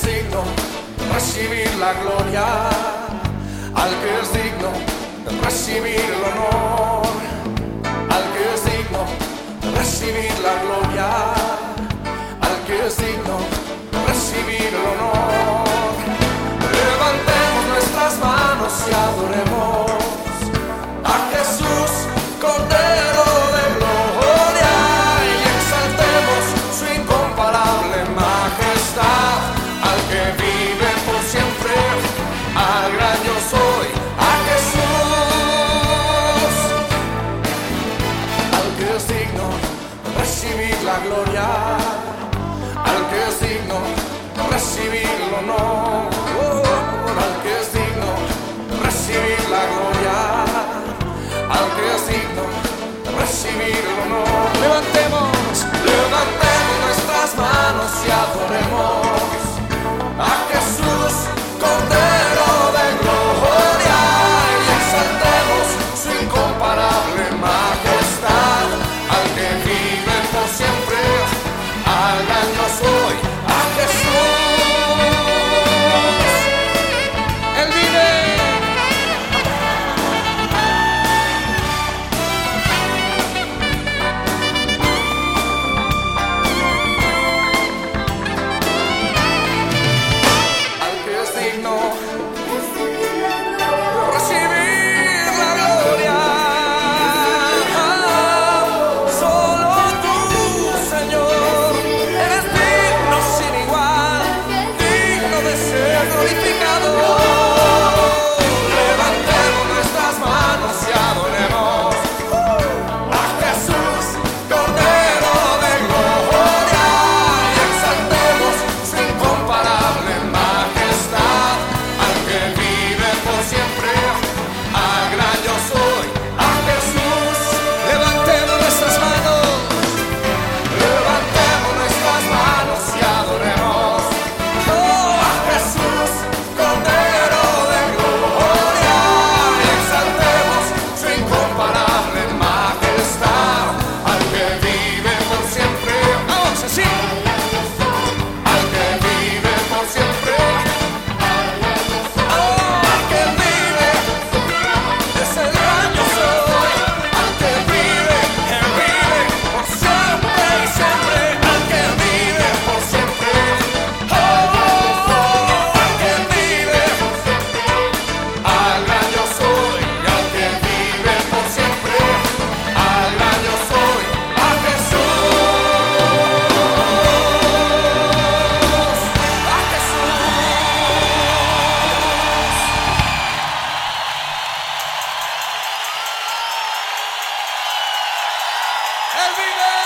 es digno recibir la gloria, al que es digno recibir el honor, al que es digno recibir la gloria. signo recibir la gloria, al que signo recibir el honor. hagan los É vida!